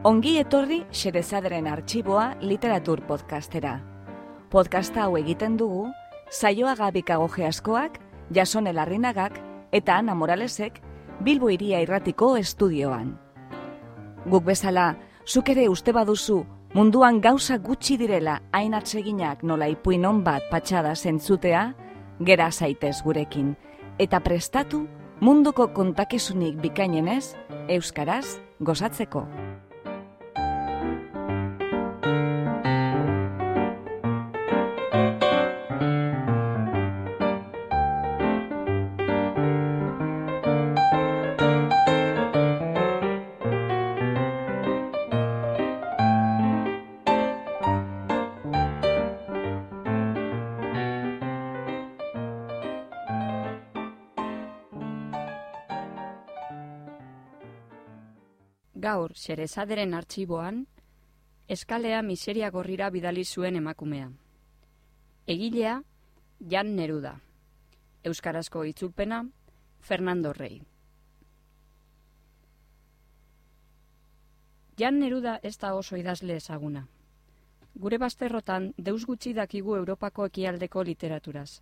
Ongi etorri Xerezaderen arxiboa literatur podcastera. Podcasta hau egiten dugu, saioa gabikago askoak, jasone larrinagak eta Ana Moralesek Bilbo iria irratiko estudioan. Guk bezala, zuk ere uste baduzu munduan gauza gutxi direla hain atseginak nola ipuinon bat patxada zentzutea, gera zaitez gurekin, eta prestatu munduko kontakesunik bikainenez, Euskaraz gozatzeko. Gaur, xerezaderen artxiboan, eskalea miseria gorrira bidali zuen emakumea. Egilea, Jan Neruda. Euskarazko itzulpena, Fernando Rey. Jan Neruda ez da oso idazle ezaguna. Gure bazterrotan deus gutxi dakigu Europako ekialdeko literaturaz.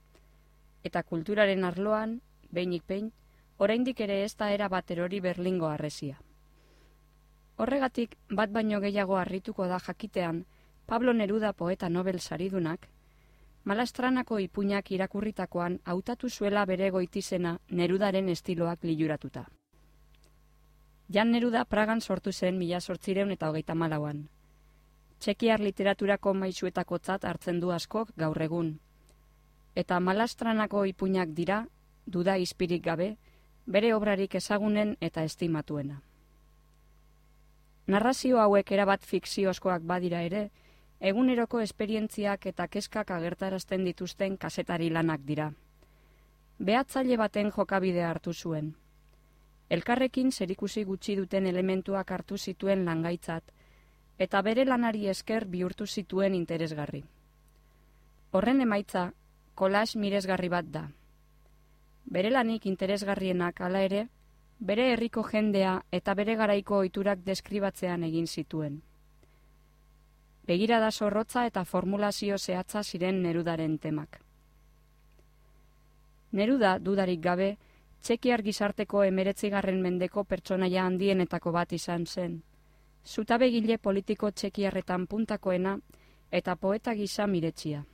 Eta kulturaren arloan, behinik behin, oraindik ere ez da era baterori berlingo arresia. Horregatik, bat baino gehiago harrituko da jakitean, Pablo Neruda poeta Nobel saridunak, malastranako ipuñak irakurritakoan hautatu zuela bere goitizena Nerudaren estiloak liluratuta. Jan Neruda Pragan sortu zen mila sortzireun eta hogeita malauan. Txekiar literaturako maisuetako tzat hartzen du askok gaur egun. Eta malastranako ipuñak dira, duda izpirik gabe, bere obrarik ezagunen eta estimatuena. Narrazio hauek erabat fikziozkoak badira ere, eguneroko esperientziak eta keskak agertarazten dituzten kasetari lanak dira. Behatzaile baten jokabide hartu zuen. Elkarrekin zerikusi gutxi duten elementuak hartu zituen langaitzat, eta bere lanari esker bihurtu zituen interesgarri. Horren emaitza, kolas miresgarri bat da. Bere lanik interesgarrienak hala ere, bere herriko jendea eta bere garaiko ohiturak deskribatzean egin zituen. Begirada zorrotza eta formulazio zehatza ziren Nerudaren temak. Neruda, dudarik gabe, txekiar gizarteko emeretzigarren mendeko pertsonaia handienetako bat izan zen. Zutabegile politiko txekiarretan puntakoena eta poeta gisa miretsia.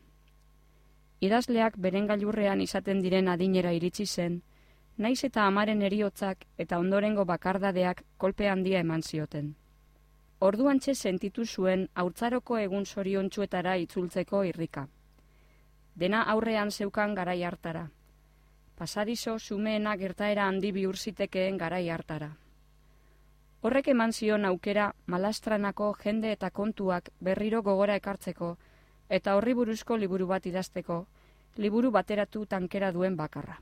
Idazleak beren gailurrean izaten diren adinera iritsi zen, naiz eta amaren eriotzak eta ondorengo bakardadeak kolpe handia eman zioten. Orduantxe sentitu zuen haurtzaroko egun zoriontsuetara itzultzeko irrika. Dena aurrean zeukan garai hartara. Pasadizo sumeena gertaera handi bihurzitekeen garai hartara. Horrek eman zion aukera malastranako jende eta kontuak berriro gogora ekartzeko eta horri buruzko liburu bat idazteko, liburu bateratu tankera duen bakarra.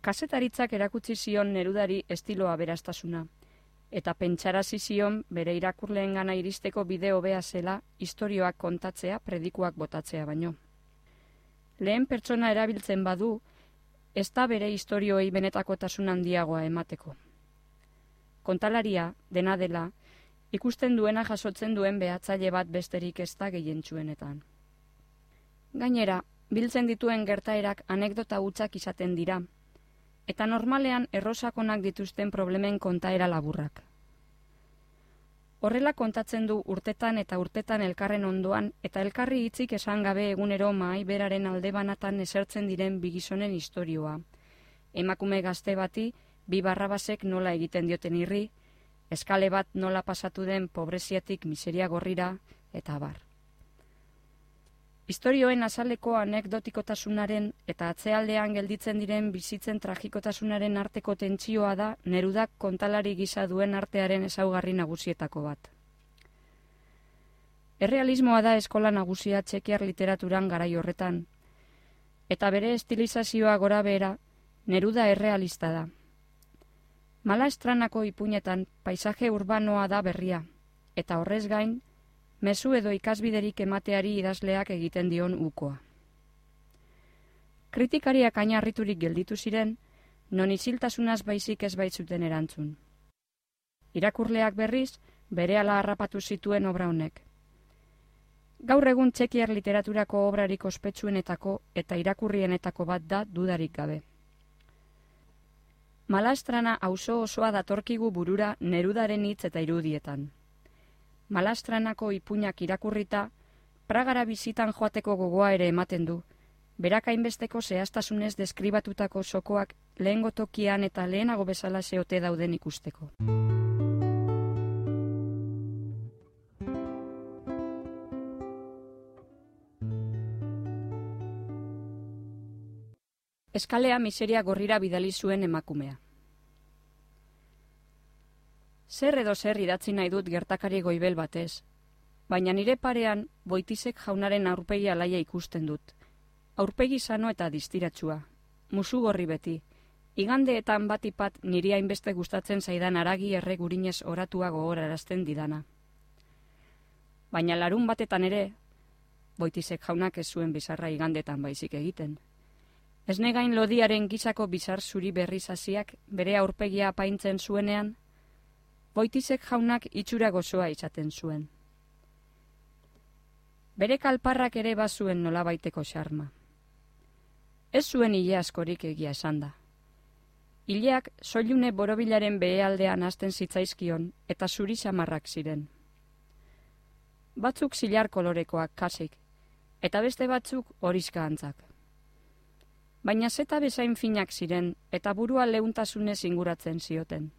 Kasetaritzak erakutsi zion nerudari estiloa beraztasuna, eta pentsarazi zion bere irakurleen gana iristeko bideo bea zela istorioak kontatzea predikuak botatzea baino. Lehen pertsona erabiltzen badu, ez da bere istorioei benetako tasun handiagoa emateko. Kontalaria, dena dela, ikusten duena jasotzen duen behatzaile bat besterik ez da gehientsuenetan. Gainera, biltzen dituen gertaerak anekdota hutsak izaten dira, eta normalean errosakonak dituzten problemen kontaera laburrak. Horrela kontatzen du urtetan eta urtetan elkarren ondoan eta elkarri hitzik esan gabe egunero mahai beraren alde banatan esertzen diren bigizonen istorioa. Emakume gazte bati, bi barrabasek nola egiten dioten irri, eskale bat nola pasatu den pobreziatik miseria gorrira, eta bar. Historioen azaleko anekdotikotasunaren eta atzealdean gelditzen diren bizitzen tragikotasunaren arteko tentsioa da nerudak kontalari gisa duen artearen ezaugarri nagusietako bat. Errealismoa da eskola nagusia txekiar literaturan garai horretan, eta bere estilizazioa gora behera, neruda errealista da. Mala estranako ipunetan paisaje urbanoa da berria, eta horrez gain, mezu edo ikasbiderik emateari idazleak egiten dion ukoa. Kritikariak ainarriturik gelditu ziren, non isiltasunaz baizik ez baitzuten erantzun. Irakurleak berriz, bere ala harrapatu zituen obra honek. Gaur egun txekiar literaturako obrarik ospetsuenetako eta irakurrienetako bat da dudarik gabe. Malastrana auzo osoa datorkigu burura nerudaren hitz eta irudietan. Malastranako ipuñak irakurrita, Pragara bizitan joateko gogoa ere ematen du, berak hainbesteko zehaztasunez deskribatutako sokoak lehengo tokian eta lehenago bezala zeote dauden ikusteko. Eskalea miseria gorrira bidali zuen emakumea. Zer edo zer idatzi nahi dut gertakari goibel batez, baina nire parean boitizek jaunaren aurpegi alaia ikusten dut. Aurpegi sano eta distiratsua, musu gorri beti, igandeetan batipat niri hainbeste gustatzen zaidan aragi erre gurinez oratua gogorarazten didana. Baina larun batetan ere, boitizek jaunak ez zuen bizarra igandetan baizik egiten. Ez negain lodiaren gizako bizar zuri berri zaziak bere aurpegia apaintzen zuenean, boitizek jaunak itxura gozoa izaten zuen. Bere kalparrak ere bazuen nolabaiteko xarma. Ez zuen hile askorik egia esan da. Ileak soilune borobilaren behealdean hasten zitzaizkion eta zuri samarrak ziren. Batzuk zilar kolorekoak kasik, eta beste batzuk horizka antzak. Baina zeta bezain finak ziren eta burua leuntasunez inguratzen zioten.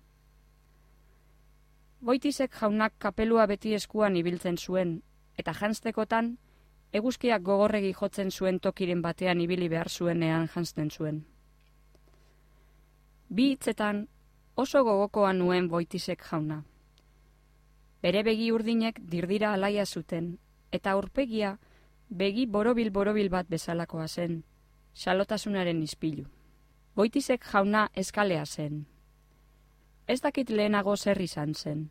Boitizek jaunak kapelua beti eskuan ibiltzen zuen eta janstekotan, eguzkiak gogorregi jotzen zuen tokiren batean ibili behar zuenean jansten zuen. Bi hitzetan oso gogokoa nuen boitizek jauna. Bere begi urdinek dirdira alaia zuten, eta aurpegia begi borobil-borobil bat bezalakoa zen, xalotasunaren ispilu. Boitizek jauna eskalea zen. Ez dakit lehenago zer izan zen.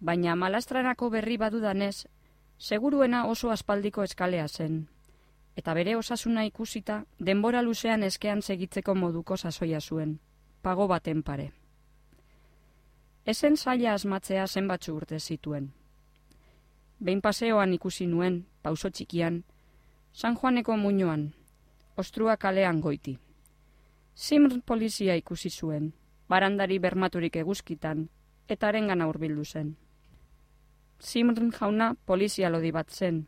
Baina malastranako berri badudanez, seguruena oso aspaldiko eskalea zen, eta bere osasuna ikusita denbora luzean eskean segitzeko moduko sasoia zuen, pago baten pare. Ezen zaila asmatzea zenbatzu urte zituen. Behin paseoan ikusi nuen, pauso txikian, San Juaneko muñoan, ostrua kalean goiti. Simr polizia ikusi zuen, barandari bermaturik eguzkitan, eta arengan aurbildu zen. Simren jauna polizia lodi bat zen.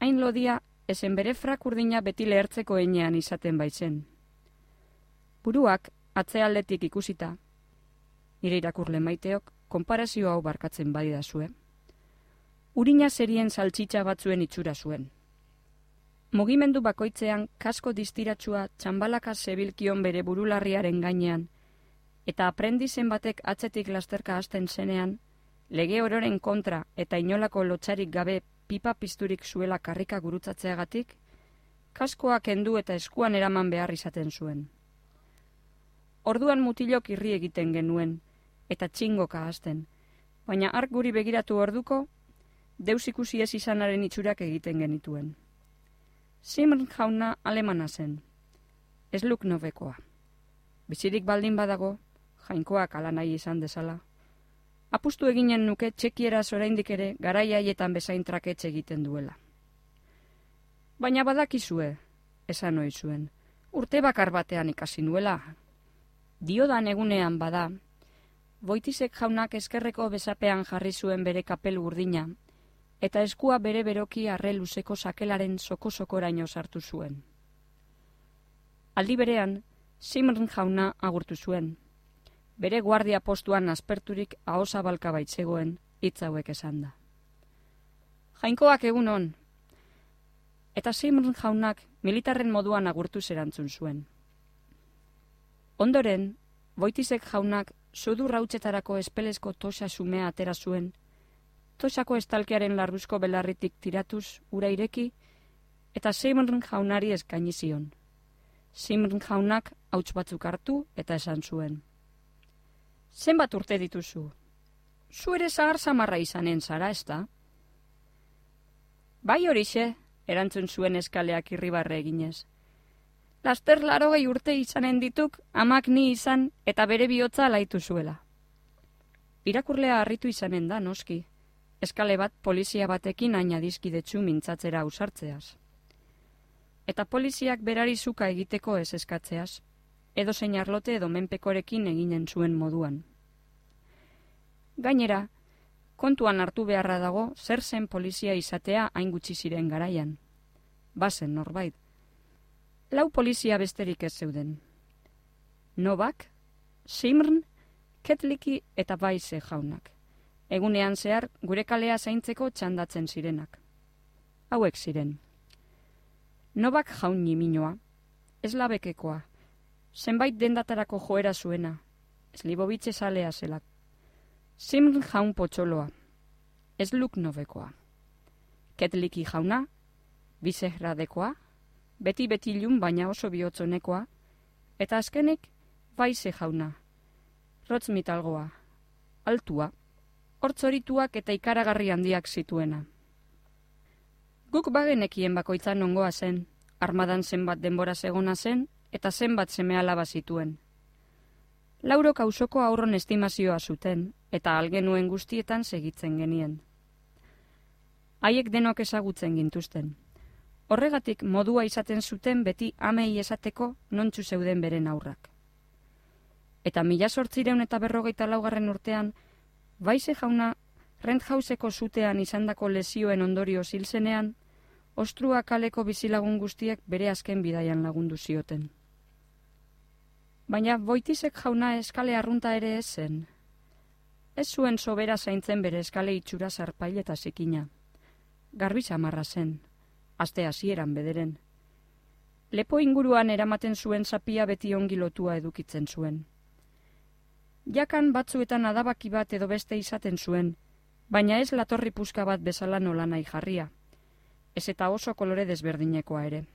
Hain lodia, esen bere frakurdina beti lehertzeko enean izaten baitzen. Buruak, atzealdetik ikusita, nire irakurle maiteok, konparazio hau barkatzen badi da zuen. Urina zerien saltxitza batzuen itxura zuen. Mugimendu bakoitzean kasko distiratsua txambalaka zebilkion bere burularriaren gainean, eta aprendizen batek atzetik lasterka hasten zenean, lege ororen kontra eta inolako lotxarik gabe pipa pizturik zuela karrika gurutzatzeagatik, kaskoak kendu eta eskuan eraman behar izaten zuen. Orduan mutilok irri egiten genuen, eta txingoka hasten, baina ark guri begiratu orduko, deus ikusi ez izanaren itxurak egiten genituen. Simon jauna alemana zen, ez luk nobekoa. Bizirik baldin badago, jainkoak ala nahi izan dezala, apustu eginen nuke txekiera oraindik ere garai haietan bezain traketxe egiten duela. Baina badakizue, esan ohi zuen, urte bakar batean ikasi nuela. Diodan egunean bada, boitizek jaunak eskerreko bezapean jarri zuen bere kapel urdina, eta eskua bere beroki arre luzeko sakelaren soko-sokoraino sartu zuen. Aldi berean, Simren jauna agurtu zuen, bere guardia postuan asperturik ahosa balka baitzegoen hitz hauek esan da. Jainkoak egun on, eta Simon jaunak militarren moduan agurtu zerantzun zuen. Ondoren, boitizek jaunak sudu rautxetarako espelezko tosa sumea atera zuen, tosako estalkearen larruzko belarritik tiratuz ura ireki, eta Simon jaunari eskaini zion. Simon jaunak hauts batzuk hartu eta esan zuen zenbat urte dituzu? Zu ere zahar samarra izanen zara, ez da? Bai horixe, erantzun zuen eskaleak irribarre eginez. Laster larogei urte izanen dituk, amak ni izan eta bere bihotza laitu zuela. Irakurlea harritu izanen da, noski. Eskale bat polizia batekin aina dizkidetsu mintzatzera usartzeaz. Eta poliziak berari zuka egiteko ez eskatzeaz, edo zein arlote edo menpekorekin eginen zuen moduan. Gainera, kontuan hartu beharra dago zer zen polizia izatea hain gutxi ziren garaian. Bazen norbait. Lau polizia besterik ez zeuden. Novak, Simrn, Ketliki eta Baize jaunak. Egunean zehar gure kalea zaintzeko txandatzen zirenak. Hauek ziren. Novak jaun niminoa, ez labekekoa, zenbait dendatarako joera zuena, ez libobitze salea zelak. Simrn jaun potxoloa, ez luk nobekoa. Ketliki jauna, bizehradekoa, beti-beti lun baina oso bihotzonekoa, eta azkenik, baize jauna, rotz mitalgoa, altua, hortzorituak eta ikaragarri handiak zituena. Guk bagenekien bakoitzan nongoa zen, armadan zenbat denbora segona zen, eta zenbat seme alaba zituen. Lauro kausoko aurron estimazioa zuten, eta algenuen guztietan segitzen genien. Haiek denok ezagutzen gintuzten. Horregatik modua izaten zuten beti amei esateko nontzu zeuden beren aurrak eta mila sortzireun eta berrogeita laugarren urtean, baize jauna renthauseko zutean izandako lesioen ondorio zilzenean, ostrua kaleko bizilagun guztiek bere azken bidaian lagundu zioten. Baina boitizek jauna eskale arrunta ere ez zen. Ez zuen sobera zaintzen bere eskale itxura zarpail eta zikina. Garbi samarra zen, aste hasieran bederen. Lepo inguruan eramaten zuen zapia beti ongi lotua edukitzen zuen. Jakan batzuetan adabaki bat edo beste izaten zuen, baina ez latorri puska bat bezala nola nahi jarria. Ez eta oso kolore desberdinekoa ere.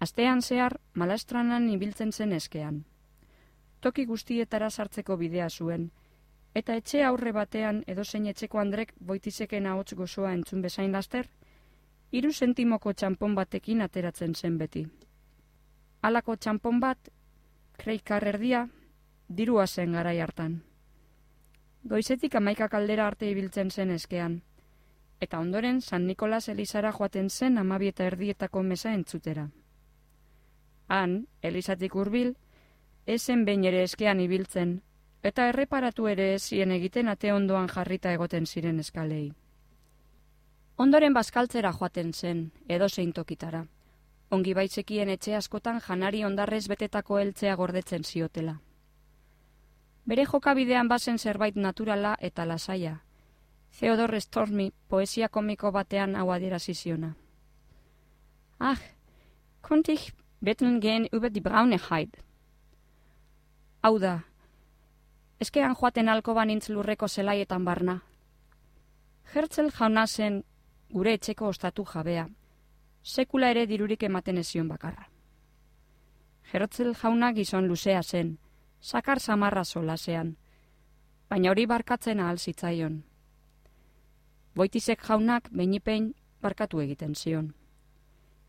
Astean zehar, malastranan ibiltzen zen eskean. Toki guztietara sartzeko bidea zuen, eta etxe aurre batean edo zein etxeko andrek boitizeken ahots gozoa entzun bezain laster, hiru sentimoko txampon batekin ateratzen zen beti. Halako txampon bat, kreikar erdia, dirua zen garai hartan. Goizetik amaika kaldera arte ibiltzen zen eskean, eta ondoren San Nikolas Elizara joaten zen amabieta erdietako mesa entzutera. Han, Elizatik hurbil, esen behin ere eskean ibiltzen, eta erreparatu ere ezien egiten ate ondoan jarrita egoten ziren eskalei. Ondoren bazkaltzera joaten zen, edo zein tokitara. Ongi baitzekien etxe askotan janari ondarrez betetako heltzea gordetzen ziotela. Bere jokabidean bazen zerbait naturala eta lasaia. Theodor Stormi poesia komiko batean hau adierazi ziona. Ach, konnte ich betteln gehen über die Braunigkeit. Hau da, eskean joaten alko banintz lurreko zelaietan barna. Hertzel jauna zen gure etxeko ostatu jabea, sekula ere dirurik ematen ezion bakarra. Hertzel jauna gizon luzea zen, sakar samarra solasean, baina hori barkatzen ahal zitzaion. Boitizek jaunak beinipein barkatu egiten zion.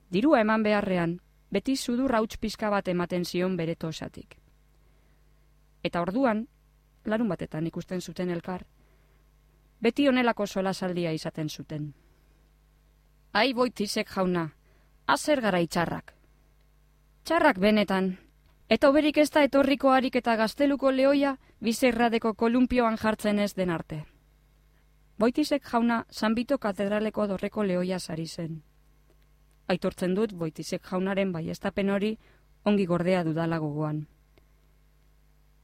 Dirua eman beharrean, beti sudur hauts pizka bat ematen zion bere tosatik. Eta orduan, larun batetan ikusten zuten elkar, beti onelako solasaldia izaten zuten. Ai boitizek jauna, azer gara itxarrak. Txarrak benetan, Eta oberik ez da etorriko harik eta gazteluko lehoia bizerradeko kolumpioan jartzen ez den arte. Boitizek jauna Sanbito katedraleko dorreko lehoia sari zen. Aitortzen dut Boitizek jaunaren baiestapen hori ongi gordea dudala gogoan.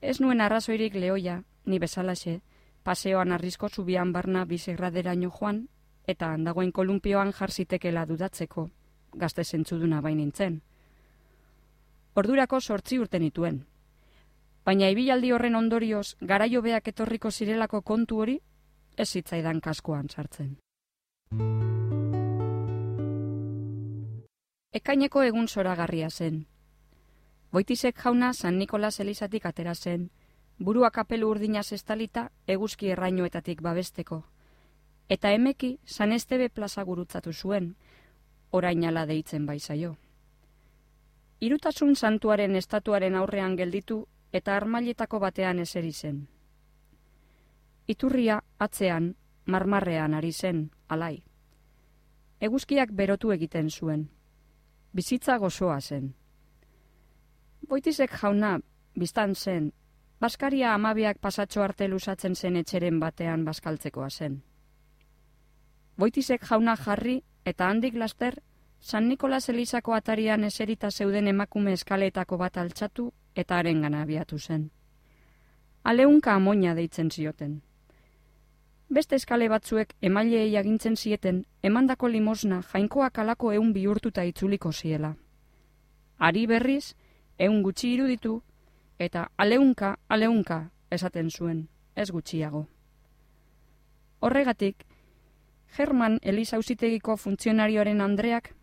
Ez nuen arrazoirik lehoia, ni bezalaxe, paseoan arrisko zubian barna bizerraderaino joan, eta handagoen kolumpioan jarzitekela dudatzeko, gazte zentzuduna bainintzen. Ordurako sortzi urte nituen. Baina ibilaldi horren ondorioz garaio beak etorriko zirelako kontu hori, ez zitzaidan kaskoan sartzen. Ekaineko egun zoragarria zen. Boitizek jauna San Nikolas Elizatik atera zen, burua kapelu urdinaz estalita eguzki errainoetatik babesteko. Eta emeki San Estebe plaza gurutzatu zuen, orainala deitzen baizaio irutasun santuaren estatuaren aurrean gelditu eta armailetako batean eseri zen. iturria atzean, marmarrean ari zen, alai. Eguzkiak berotu egiten zuen. Bizitza gozoa zen. Boitizek jauna, biztan zen, Baskaria amabiak pasatxo arte lusatzen zen etxeren batean baskaltzekoa zen. Boitizek jauna jarri eta handik laster, San Nikolas Elizako atarian eserita zeuden emakume eskaleetako bat altxatu eta haren gana abiatu zen. Aleunka amoina deitzen zioten. Beste eskale batzuek emaileei agintzen zieten emandako limosna jainkoak alako eun bihurtuta itzuliko ziela. Ari berriz, eun gutxi iruditu, eta aleunka, aleunka esaten zuen, ez gutxiago. Horregatik, German Elizauzitegiko funtzionarioaren Andreak,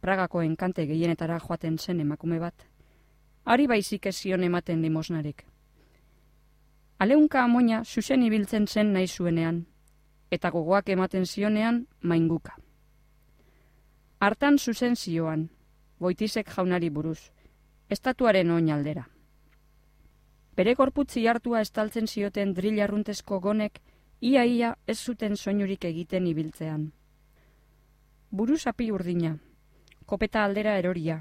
Pragako enkante gehienetara joaten zen emakume bat, ari baizik ez zion ematen limosnarik. Aleunka amoina zuzen ibiltzen zen nahi zuenean, eta gogoak ematen zionean mainguka. Hartan zuzen zioan, boitizek jaunari buruz, estatuaren oinaldera. Bere korputzi hartua estaltzen zioten drilarruntesko gonek, ia-ia ez zuten soinurik egiten ibiltzean. Buru sapi urdina, kopeta aldera eroria,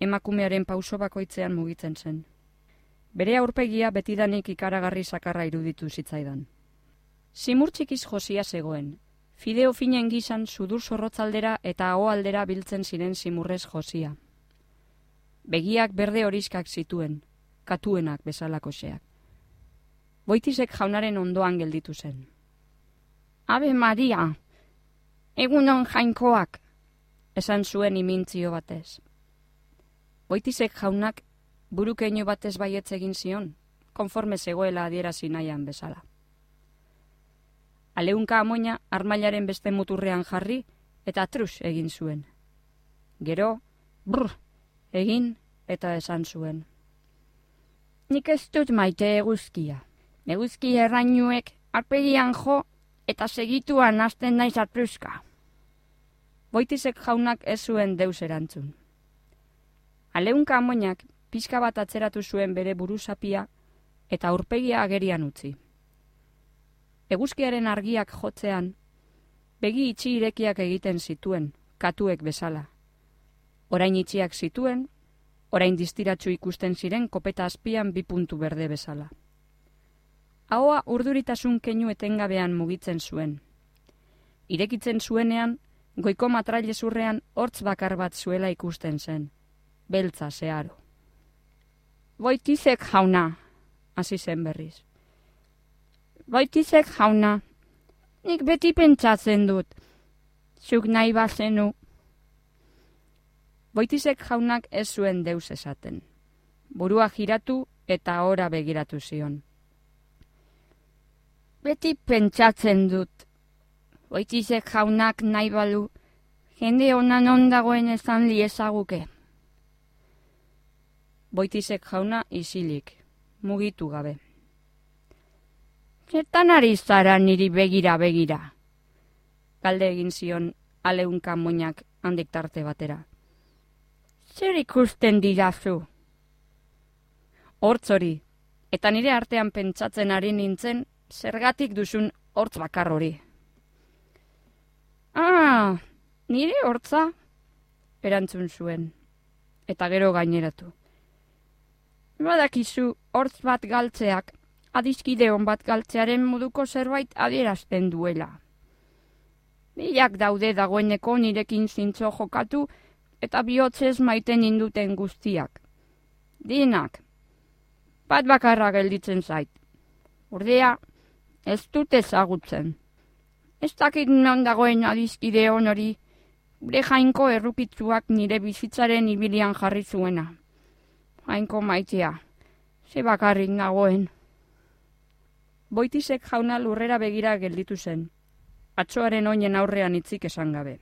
emakumearen pauso bakoitzean mugitzen zen. Bere aurpegia betidanik ikaragarri sakarra iruditu zitzaidan. Simurtxikiz josia zegoen, fideo finen gizan sudur zorrotzaldera eta aldera biltzen ziren simurrez josia. Begiak berde horiskak zituen, katuenak bezalako xeak. Boitizek jaunaren ondoan gelditu zen. Abe Maria, egunon jainkoak, esan zuen imintzio batez. Boitizek jaunak burukeino batez baietz egin zion, konforme zegoela adierazi nahian bezala. Aleunka amoina armailaren beste muturrean jarri eta trus egin zuen. Gero, brr, egin eta esan zuen. Nik ez dut maite eguzkia. Eguzki errainuek arpegian jo eta segituan hasten naiz atruska. Boitizek jaunak ez zuen deus erantzun. Aleunka amoinak pixka bat atzeratu zuen bere buruzapia eta aurpegia agerian utzi. Eguzkiaren argiak jotzean, begi itxi irekiak egiten zituen, katuek bezala. Orain itxiak zituen, orain distiratxu ikusten ziren kopeta azpian bi puntu berde bezala. Ahoa urduritasun keinu etengabean mugitzen zuen. Irekitzen zuenean, goiko matrailezurrean hortz bakar bat zuela ikusten zen. Beltza zeharo. Boitizek jauna, hasi zen berriz. Boitizek jauna, nik beti pentsatzen dut. Zuk nahi bazenu, Boitizek jaunak ez zuen deus esaten. Burua giratu eta ora begiratu zion. Beti pentsatzen dut. Boitizek jaunak nahi balu, jende honan ondagoen ezan liezaguke. Boitizek jauna isilik, mugitu gabe. Zertan ari zara niri begira begira? Galde egin zion aleunkan moinak handik tarte batera zer ikusten didazu? Hortz hori, eta nire artean pentsatzen ari nintzen, zergatik duzun hortz bakar hori. Ah, nire hortza? Erantzun zuen, eta gero gaineratu. Badakizu hortz bat galtzeak, adizkide hon bat galtzearen moduko zerbait adierazten duela. Biak daude dagoeneko nirekin zintzo jokatu, eta bihotzez maiten induten guztiak. Dinak, bat bakarra gelditzen zait. Urdea, ez dut ezagutzen. Ez dakit non dagoen adizkide honori, gure jainko errukitzuak nire bizitzaren ibilian jarri zuena. Jainko maitea, ze bakarrik nagoen. Boitizek jauna lurrera begira gelditu zen. Atxoaren oinen aurrean itzik esan gabe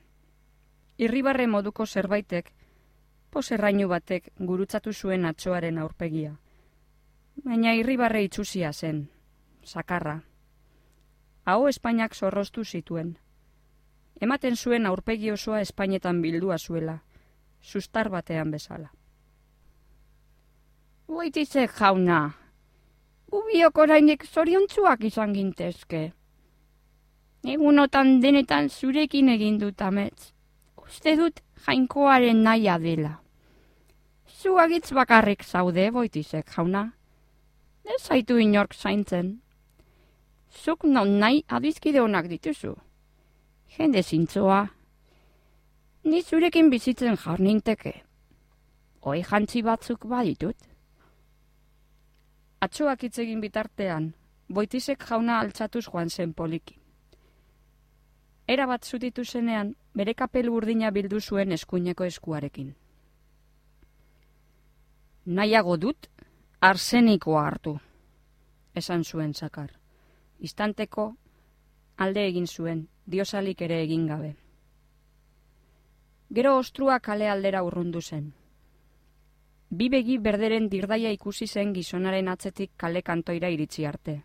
irribarre moduko zerbaitek, poserrainu batek gurutzatu zuen atxoaren aurpegia. Baina irribarre itxusia zen, sakarra. Hau Espainiak zorroztu zituen. Ematen zuen aurpegi osoa Espainetan bildua zuela, sustar batean bezala. Boitizek jauna, gubiok orainek zoriontzuak izan gintezke. Egunotan denetan zurekin egin dut ametz. Uste dut jainkoaren naia dela. Zuagitz bakarrik zaude boitizek jauna. Ez zaitu inork zaintzen. Zuk non nahi adizkide honak dituzu. Jende zintzoa. Ni zurekin bizitzen jarninteke. Hoi jantzi batzuk baditut. Atxoak hitz egin bitartean, boitizek jauna altzatuz joan zen poliki. Era bat zutitu zenean, bere kapelu urdina bildu zuen eskuineko eskuarekin. Nahiago dut, arsenikoa hartu, esan zuen zakar. Istanteko, alde egin zuen, diosalik ere egin gabe. Gero ostrua kale aldera urrundu zen. Bi begi berderen dirdaia ikusi zen gizonaren atzetik kale kantoira iritsi arte.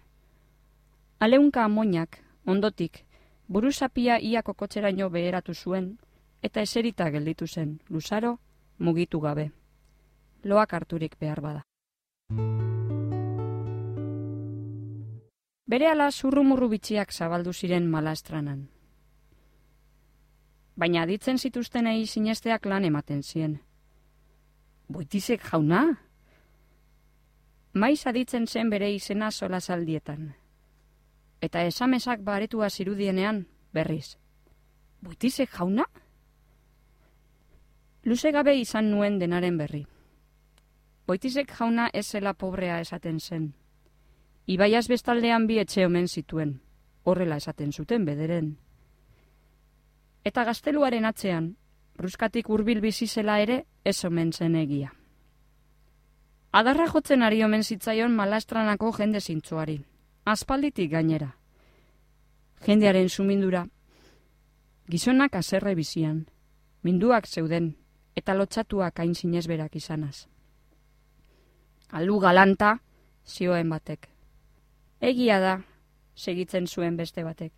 Aleunka amoinak, ondotik, buruzapia ia kokotxeraino beheratu zuen, eta eserita gelditu zen, luzaro, mugitu gabe. Loak harturik behar bada. Bere ala zurrumurru bitxiak zabaldu ziren malastranan. Baina aditzen zituztenei sinesteak lan ematen zien. Boitizek jauna? Maiz aditzen zen bere izena sola saldietan. Eta esamesak baretua zirudienean, berriz. Boitizek jauna? Luze gabe izan nuen denaren berri. Boitizek jauna ez zela pobrea esaten zen. Ibaiaz bestaldean bi etxe omen zituen, horrela esaten zuten bederen. Eta gazteluaren atzean, ruskatik hurbil bizi zela ere ez omen zen egia. Adarra jotzen ari omen zitzaion malastranako jende zintzuari, aspalditik gainera. Jendearen sumindura, gizonak azerre bizian, minduak zeuden, eta lotxatuak hain zinezberak izanaz. Alu galanta, zioen batek. Egia da, segitzen zuen beste batek.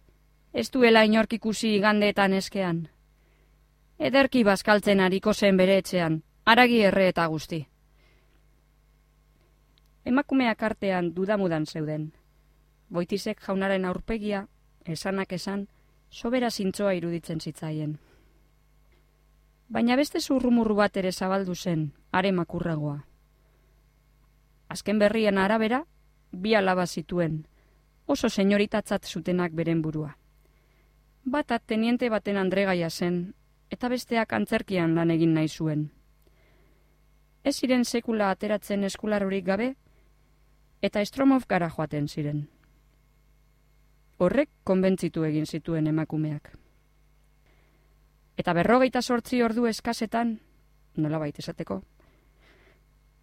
Ez duela inork ikusi igandeetan eskean. Ederki bazkaltzen ariko zen bere etxean, aragi erre eta guzti. Emakumeak artean dudamudan zeuden. Boitizek jaunaren aurpegia, esanak esan, sobera zintzoa iruditzen zitzaien. Baina beste zurrumurru bat ere zabaldu zen, are makurragoa. Azken berrien arabera, bi alaba zituen, oso senyoritatzat zutenak beren burua. Batat teniente baten andregaia zen, eta besteak antzerkian lan egin nahi zuen. Ez ziren sekula ateratzen eskularurik gabe, eta estromov gara joaten ziren. Horrek konbentzitu egin zituen emakumeak. Eta berrogeita sortzi ordu eskasetan, nola baita esateko,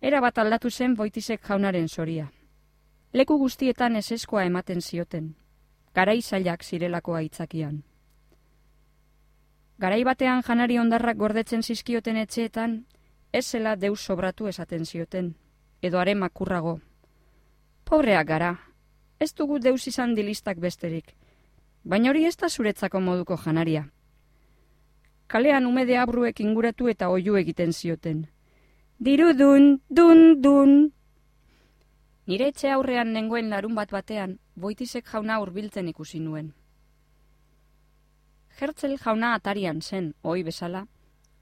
era bat aldatu zen boitizek jaunaren soria. Leku guztietan eseskoa ematen zioten, garai zailak zirelako aitzakian. Garai batean janari ondarrak gordetzen zizkioten etxeetan, ez zela deus sobratu esaten zioten, edo are makurrago. Pobreak gara, ez dugu deus izan dilistak besterik, baina hori ez da zuretzako moduko janaria. Kalean umede abruek inguratu eta oiu egiten zioten. Diru dun, dun, dun. Nire etxe aurrean nengoen larun bat batean, boitizek jauna hurbiltzen ikusi nuen. Hertzel jauna atarian zen, oi bezala,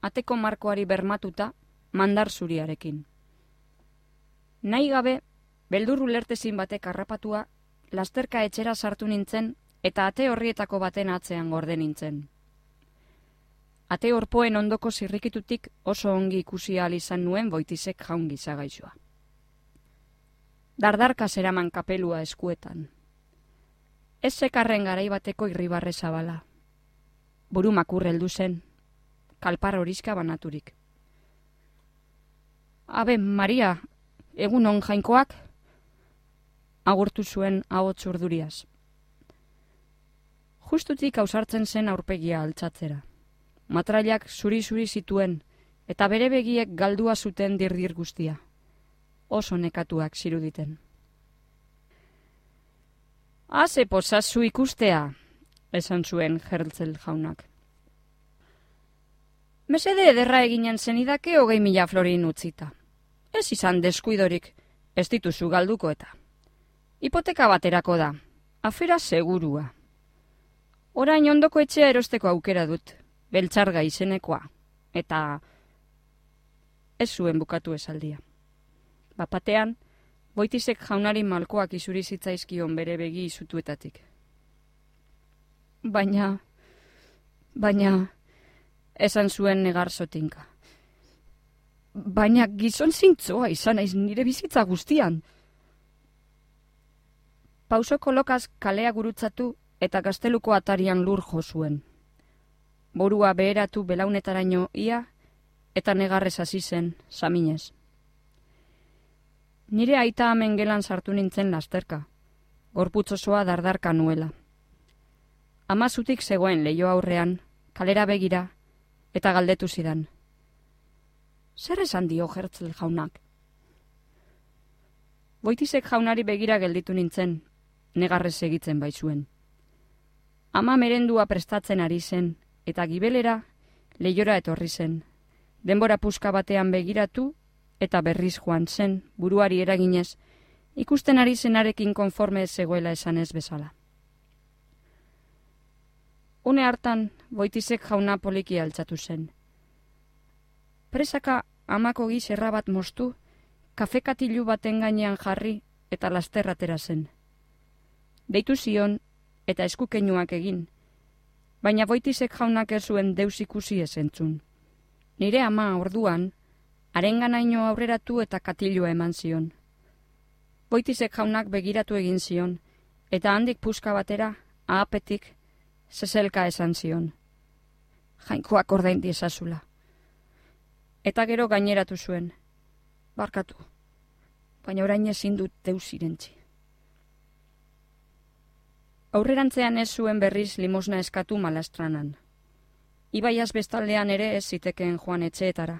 ateko markoari bermatuta, mandar zuriarekin. Nahi gabe, beldurru lertezin batek harrapatua, lasterka etxera sartu nintzen, eta ate horrietako baten atzean gorde nintzen. Ate horpoen ondoko zirrikitutik oso ongi ikusi izan nuen boitizek jaun gizagaizua. Dardarka zeraman kapelua eskuetan. Ez sekarren garaibateko irribarre zabala buru makur heldu zen, kalpar horiska banaturik. Abe, Maria, egun on jainkoak, agurtu zuen ahots urduriaz. Justutik ausartzen zen aurpegia altzatzera. Matrailak zuri-zuri zituen, eta bere begiek galdua zuten dirdir guztia. Oso nekatuak ziruditen. Haze posazu ikustea, esan zuen jertzel jaunak. Mesede ederra eginen zenidake hogei mila florin utzita. Ez izan deskuidorik, ez dituzu galduko eta. Hipoteka baterako da, afera segurua. Orain ondoko etxea erosteko aukera dut, beltzarga izenekoa, eta ez zuen bukatu esaldia. Bapatean, boitizek jaunari malkoak izuri zitzaizkion bere begi izutuetatik. Baina, baina, esan zuen negar zotinka. Baina gizon zintzoa izan aiz nire bizitza guztian. Pauso kolokaz kalea gurutzatu eta gazteluko atarian lur jo zuen. Borua beheratu belaunetaraino ia eta negarrez hasi zen, saminez. Nire aita hemen gelan sartu nintzen lasterka, gorputzosoa dardarka nuela. Amazutik zegoen leio aurrean, kalera begira, eta galdetu zidan. Zer esan dio jertzel jaunak? Boitizek jaunari begira gelditu nintzen, negarrez egitzen baitzuen. Ama merendua prestatzen ari zen, eta gibelera lehiora etorri zen. Denbora puska batean begiratu, eta berriz joan zen, buruari eraginez, ikusten ari zenarekin konforme zegoela esan ez bezala. Une hartan, boitizek jauna poliki altzatu zen presaka amako gizerra bat mostu, kafekatilu baten gainean jarri eta lasterratera zen. Deitu zion eta eskukeinuak egin, baina boitizek jaunak ez zuen deus ikusi esentzun. Nire ama orduan, arenganaino aurreratu eta katilua eman zion. Boitizek jaunak begiratu egin zion, eta handik puska batera, ahapetik, zezelka esan zion. Jainkoak ordain diezazula eta gero gaineratu zuen. Barkatu, baina orain ezin dut deus irentzi. Aurrerantzean ez zuen berriz limosna eskatu malastranan. Ibaiaz bestaldean ere ez zitekeen joan etxeetara.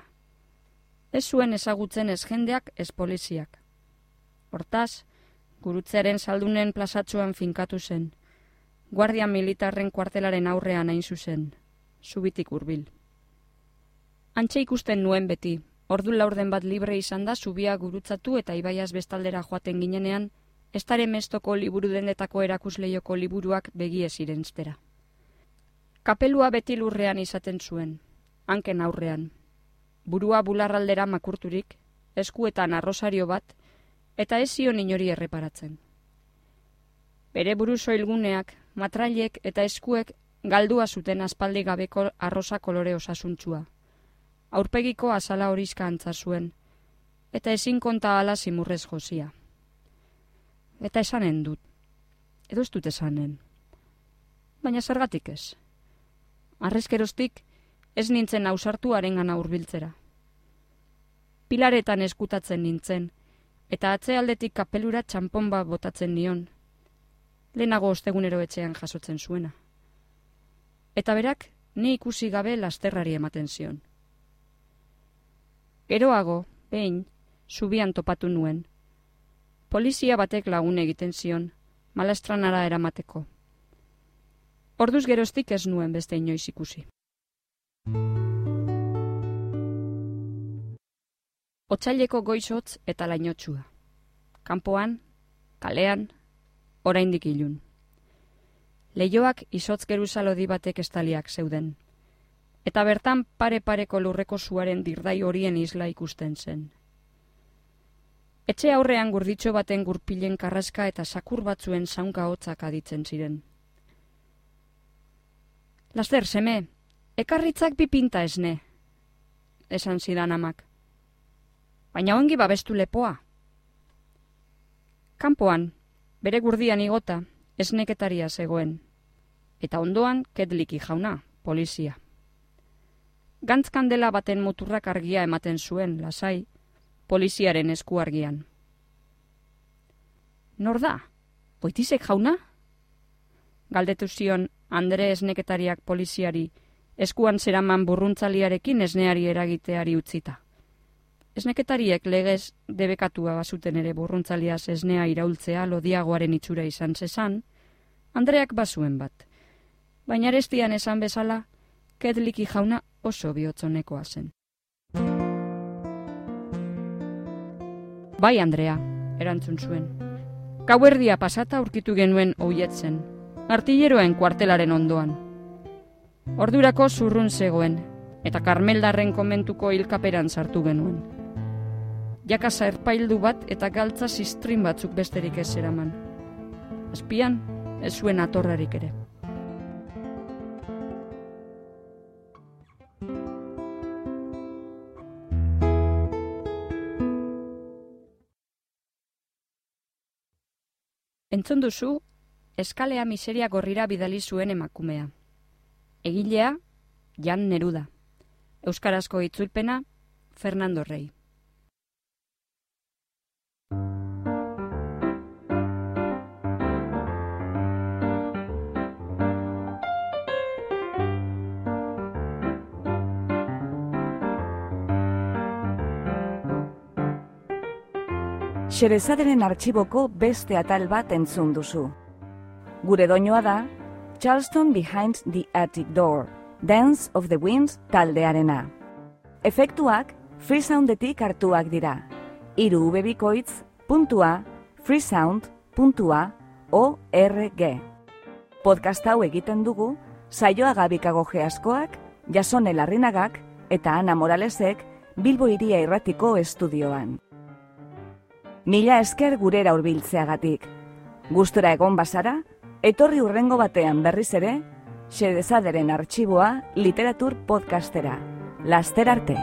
Ez zuen ezagutzen ez jendeak ez poliziak. Hortaz, gurutzearen saldunen plazatzuan finkatu zen. Guardia militarren kuartelaren aurrean hain zuzen, subitik hurbil. Antxe ikusten nuen beti, ordu laurden bat libre izan da zubia gurutzatu eta ibaiaz bestaldera joaten ginenean, estare mestoko liburu dendetako erakusleioko liburuak begie ziren ztera. Kapelua beti lurrean izaten zuen, hanken aurrean. Burua bularraldera makurturik, eskuetan arrosario bat, eta ez zion inori erreparatzen. Bere buru soilguneak, matrailek eta eskuek galdua zuten aspaldi gabeko arrosa kolore osasuntzua aurpegiko azala horizka antza zuen, eta ezin konta ala simurrez josia. Eta esanen dut, edo ez dut esanen. Baina zergatik ez. Arrezkeroztik ez nintzen ausartu arengana hurbiltzera. Pilaretan eskutatzen nintzen, eta atzealdetik kapelura txampon bat botatzen nion. Lehenago ostegunero etxean jasotzen zuena. Eta berak, ni ikusi gabe lasterrari ematen zion. Geroago, behin, zubian topatu nuen. Polizia batek lagun egiten zion, malastranara eramateko. Orduz geroztik ez nuen beste inoiz ikusi. Otsaileko goizotz eta lainotsua. Kanpoan, kalean, oraindik ilun. Leioak izotz geruzalodi batek estaliak zeuden eta bertan pare-pareko lurreko zuaren dirdai horien isla ikusten zen. Etxe aurrean gurditxo baten gurpilen karraska eta sakur batzuen zaunka hotzak aditzen ziren. Laster, seme, ekarritzak bipinta esne, esan zidan amak. Baina ongi babestu lepoa. Kanpoan, bere gurdian igota, esneketaria zegoen. Eta ondoan, kedliki jauna, polizia gantzkandela baten muturrak argia ematen zuen, lasai, poliziaren esku argian. Nor da? Boitizek jauna? Galdetu zion Andre esneketariak poliziari, eskuan zeraman burruntzaliarekin esneari eragiteari utzita. Esneketariek legez debekatua bazuten ere burruntzaliaz esnea iraultzea lodiagoaren itxura izan zezan, Andreak bazuen bat. Baina arestian esan bezala, kedliki jauna oso bihotzonekoa zen. Bai, Andrea, erantzun zuen. Gauerdia pasata aurkitu genuen hoietzen, artilleroen kuartelaren ondoan. Ordurako zurrun zegoen, eta karmeldarren komentuko hilkaperan sartu genuen. Jakasa erpaildu bat eta galtza sistrin batzuk besterik ez eraman. Azpian, ez zuen atorrarik ere. Entzun duzu, eskalea miseria gorrira bidali zuen emakumea. Egilea, Jan Neruda. Euskarazko itzulpena, Fernando Rey. Xerezaderen artxiboko beste atal bat entzun duzu. Gure doinoa da, Charleston Behind the Attic Door, Dance of the Winds taldearena. Efektuak freesoundetik hartuak dira. Iru ubebikoitz puntua freesound puntua org. Podcast hau egiten dugu, saioa gabikago geaskoak, jasone larrinagak eta Ana Moralesek Bilbo iria irratiko estudioan. Mila esker gurera hurbiltzeagatik. Gustora egon bazara, etorri urrengo batean berriz ere, xedezaderen artxiboa literatur podcastera. Laster arte!